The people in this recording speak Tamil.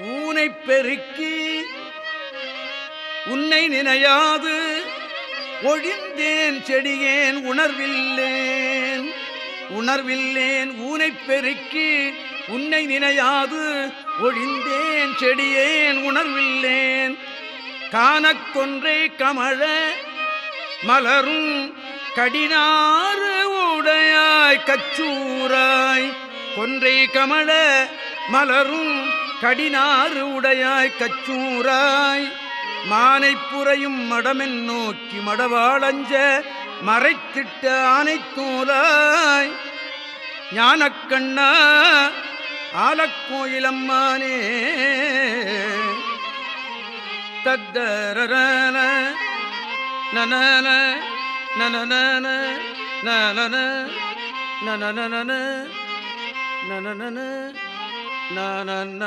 ஊனை பெருக்கி உன்னை நினையாது. ஒழிந்தேன் செடியேன் உணர்வில்லேன். உணர்வில்லேன் ஊனை பெருக்கி உன்னை நினையாது. ஒழிந்தேன் செடியேன் உணர்வில்லேன். காணக்கொன்றை கமழ மலரும் கடினாறு உடையாய். கச்சூராய் கொன்றை கமழ மலரும் கடினாறு உடையாய் கச்சூராய் மானைப்புறையும் மடமென் நோக்கி மடவாளஞ்ச மறைத்திட்ட ஆனைத்தூராய் ஞானக்கண்ணா ஆலக்கோயிலம்மானே தத்தரன நன நன நன நன நன நன்ன